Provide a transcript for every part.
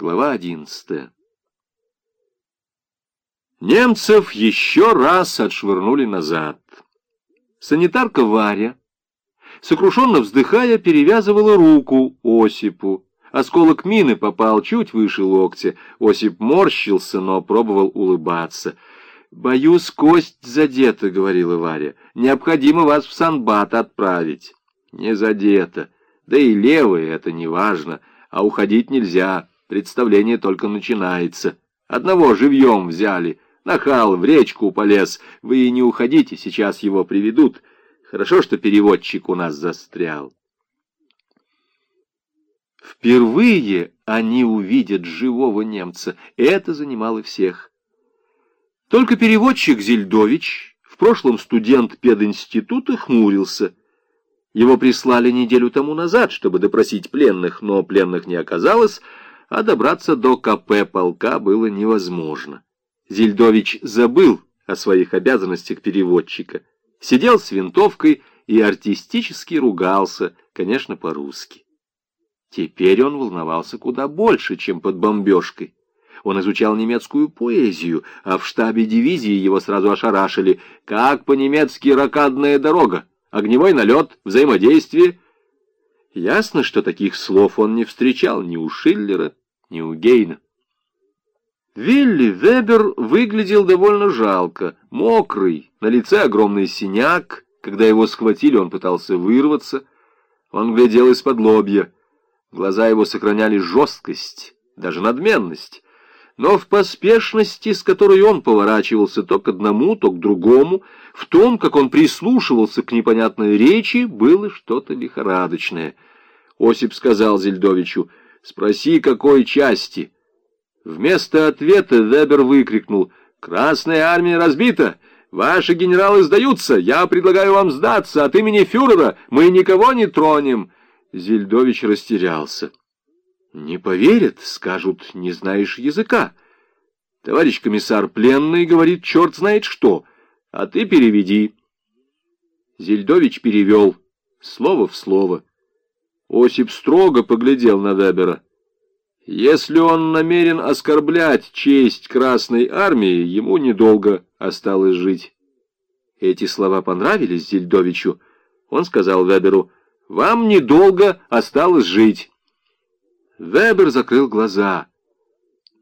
Глава одиннадцатая. Немцев еще раз отшвырнули назад. Санитарка Варя, сокрушенно вздыхая, перевязывала руку Осипу. Осколок мины попал чуть выше локтя. Осип морщился, но пробовал улыбаться. «Боюсь, кость задета», — говорила Варя. «Необходимо вас в Санбат отправить». «Не задета. Да и левое это не важно. А уходить нельзя. Представление только начинается. Одного живьем взяли». Нахал в речку полез. Вы и не уходите, сейчас его приведут. Хорошо, что переводчик у нас застрял. Впервые они увидят живого немца. Это занимало всех. Только переводчик Зельдович, в прошлом студент пединститута, хмурился. Его прислали неделю тому назад, чтобы допросить пленных, но пленных не оказалось, а добраться до КП полка было невозможно. Зельдович забыл о своих обязанностях переводчика, сидел с винтовкой и артистически ругался, конечно, по-русски. Теперь он волновался куда больше, чем под бомбежкой. Он изучал немецкую поэзию, а в штабе дивизии его сразу ошарашили. Как по-немецки «ракадная дорога», «огневой налет», «взаимодействие». Ясно, что таких слов он не встречал ни у Шиллера, ни у Гейна. Вилли Вебер выглядел довольно жалко, мокрый, на лице огромный синяк. Когда его схватили, он пытался вырваться. Он глядел из-под лобья. Глаза его сохраняли жесткость, даже надменность. Но в поспешности, с которой он поворачивался то к одному, то к другому, в том, как он прислушивался к непонятной речи, было что-то лихорадочное. Осип сказал Зельдовичу, «Спроси, какой части?» Вместо ответа Вебер выкрикнул «Красная армия разбита! Ваши генералы сдаются! Я предлагаю вам сдаться! От имени фюрера мы никого не тронем!» Зельдович растерялся. «Не поверят, скажут, не знаешь языка. Товарищ комиссар пленный говорит, черт знает что, а ты переведи». Зельдович перевел слово в слово. Осип строго поглядел на Вебера. Если он намерен оскорблять честь Красной Армии, ему недолго осталось жить. Эти слова понравились Зельдовичу. Он сказал Веберу, «Вам недолго осталось жить». Вебер закрыл глаза.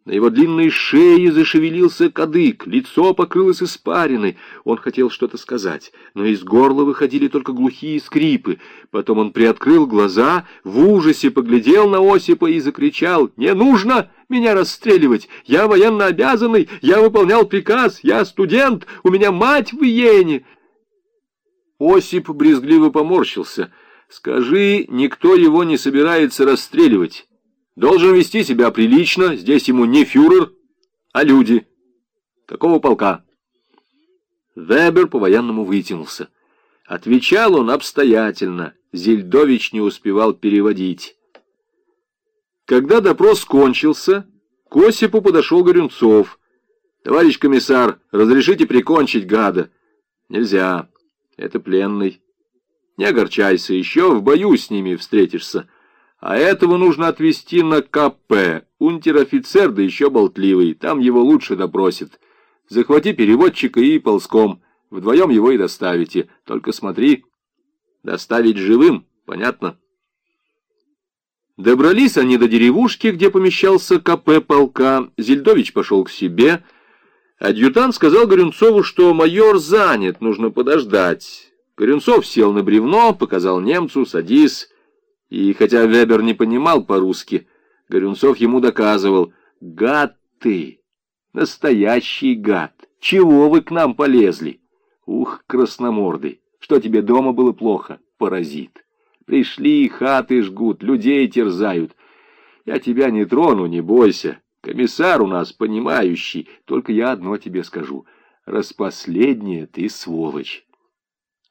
На его длинной шее зашевелился кадык, лицо покрылось испариной. Он хотел что-то сказать, но из горла выходили только глухие скрипы. Потом он приоткрыл глаза, в ужасе поглядел на Осипа и закричал «Не нужно меня расстреливать! Я военно обязанный, я выполнял приказ, я студент, у меня мать в Иене!» Осип брезгливо поморщился. «Скажи, никто его не собирается расстреливать». Должен вести себя прилично, здесь ему не фюрер, а люди. Какого полка? Вебер по-военному вытянулся. Отвечал он обстоятельно. Зельдович не успевал переводить. Когда допрос кончился, к Осипу подошел Горюнцов. «Товарищ комиссар, разрешите прикончить гада?» «Нельзя. Это пленный. Не огорчайся, еще в бою с ними встретишься». А этого нужно отвезти на КП. Унтер-офицер, да еще болтливый, там его лучше допросит. Захвати переводчика и ползком. Вдвоем его и доставите. Только смотри, доставить живым, понятно? Добрались они до деревушки, где помещался КП полка. Зельдович пошел к себе. Адъютант сказал Горюнцову, что майор занят, нужно подождать. Горюнцов сел на бревно, показал немцу, садись. И хотя Вебер не понимал по-русски, Горюнцов ему доказывал, «Гад ты! Настоящий гад! Чего вы к нам полезли? Ух, красномордый! Что тебе дома было плохо, паразит? Пришли, хаты жгут, людей терзают. Я тебя не трону, не бойся. Комиссар у нас понимающий, только я одно тебе скажу. Распоследнее ты сволочь».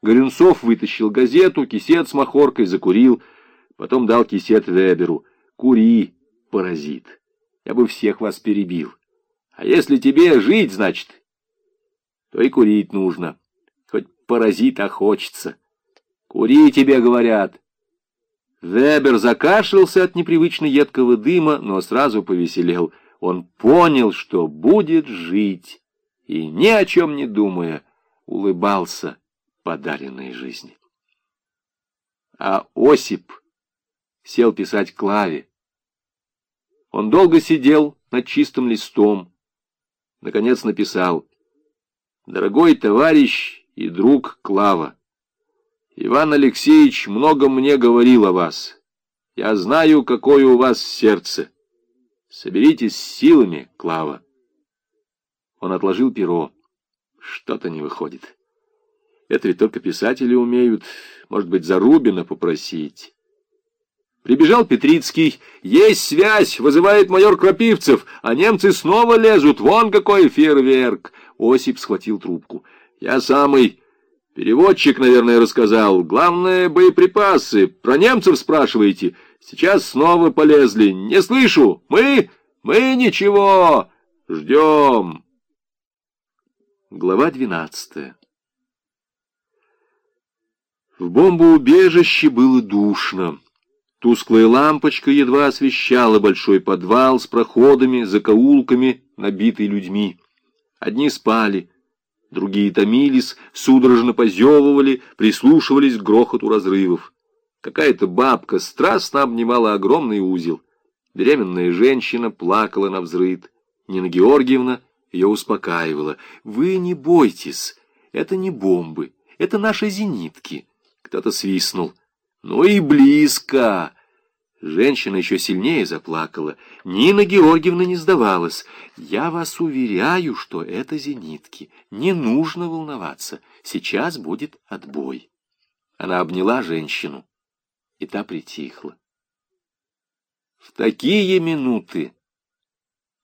Горюнцов вытащил газету, кисет с махоркой, закурил — Потом дал кисет Веберу. «Кури, паразит. Я бы всех вас перебил. А если тебе жить, значит, то и курить нужно. Хоть паразит, а хочется. Кури, тебе говорят». Вебер закашлялся от непривычно едкого дыма, но сразу повеселел. Он понял, что будет жить, и ни о чем не думая, улыбался подаренной жизни. А Осип сел писать Клаве. Он долго сидел над чистым листом, наконец написал «Дорогой товарищ и друг Клава, Иван Алексеевич много мне говорил о вас. Я знаю, какое у вас сердце. Соберитесь силами, Клава». Он отложил перо. Что-то не выходит. Это ведь только писатели умеют. Может быть, Зарубина попросить. Прибежал Петрицкий. Есть связь, вызывает майор Крапивцев, а немцы снова лезут. Вон какой фейерверк. Осип схватил трубку. Я самый... Переводчик, наверное, рассказал. Главное, боеприпасы. Про немцев спрашиваете. Сейчас снова полезли. Не слышу. Мы... Мы ничего. Ждем. Глава двенадцатая. В бомбоубежище было душно. Тусклая лампочка едва освещала большой подвал с проходами, закоулками, набитый людьми. Одни спали, другие томились, судорожно позевывали, прислушивались к грохоту разрывов. Какая-то бабка страстно обнимала огромный узел. Беременная женщина плакала на взрыд. Нина Георгиевна ее успокаивала. «Вы не бойтесь, это не бомбы, это наши зенитки». Кто-то свистнул. «Ну и близко!» Женщина еще сильнее заплакала. Нина Георгиевна не сдавалась. «Я вас уверяю, что это зенитки. Не нужно волноваться. Сейчас будет отбой». Она обняла женщину, и та притихла. В такие минуты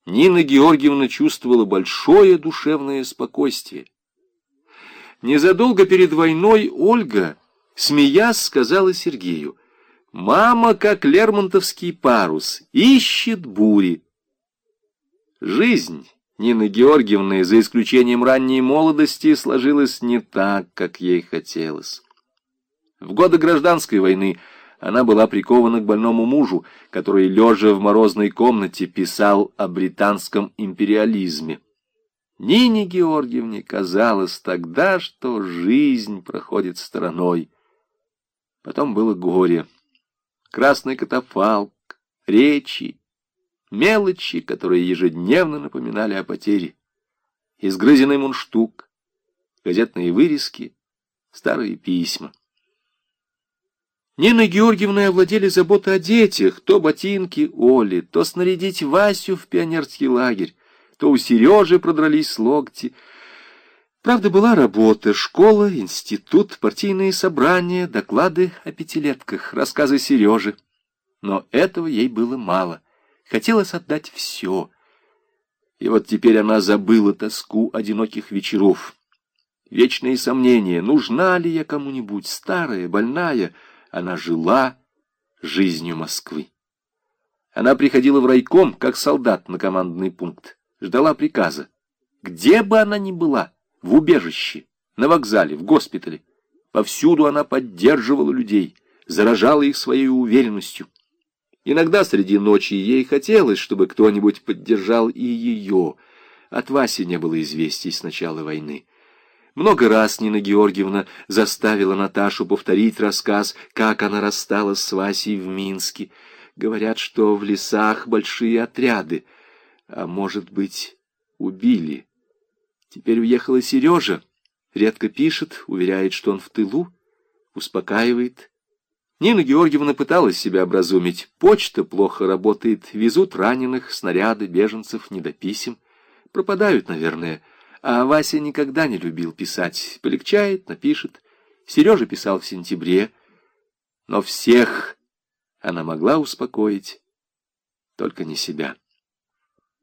Нина Георгиевна чувствовала большое душевное спокойствие. Незадолго перед войной Ольга смеясь, сказала Сергею, «Мама, как лермонтовский парус, ищет бури». Жизнь Нины Георгиевны, за исключением ранней молодости, сложилась не так, как ей хотелось. В годы гражданской войны она была прикована к больному мужу, который, лежа в морозной комнате, писал о британском империализме. Нине Георгиевне казалось тогда, что жизнь проходит стороной. Потом было горе. Красный катафалк, речи, мелочи, которые ежедневно напоминали о потере. Изгрызенный мундштук, газетные вырезки, старые письма. Нина Георгиевна овладели заботы о детях, то ботинки Оли, то снарядить Васю в пионерский лагерь, то у Сережи продрались локти — Правда, была работа, школа, институт, партийные собрания, доклады о пятилетках, рассказы Сережи. Но этого ей было мало. Хотелось отдать все. И вот теперь она забыла тоску одиноких вечеров. Вечные сомнения, нужна ли я кому-нибудь, старая, больная. Она жила жизнью Москвы. Она приходила в райком, как солдат на командный пункт, ждала приказа. Где бы она ни была, в убежище, на вокзале, в госпитале. Повсюду она поддерживала людей, заражала их своей уверенностью. Иногда среди ночи ей хотелось, чтобы кто-нибудь поддержал и ее. От Васи не было известий с начала войны. Много раз Нина Георгиевна заставила Наташу повторить рассказ, как она рассталась с Васей в Минске. Говорят, что в лесах большие отряды, а может быть, убили. Теперь уехала Сережа. Редко пишет, уверяет, что он в тылу, успокаивает. Нина Георгиевна пыталась себя образумить. Почта плохо работает, везут раненых, снаряды, беженцев, не до писем. Пропадают, наверное. А Вася никогда не любил писать. Полегчает, напишет. Сережа писал в сентябре. Но всех она могла успокоить, только не себя.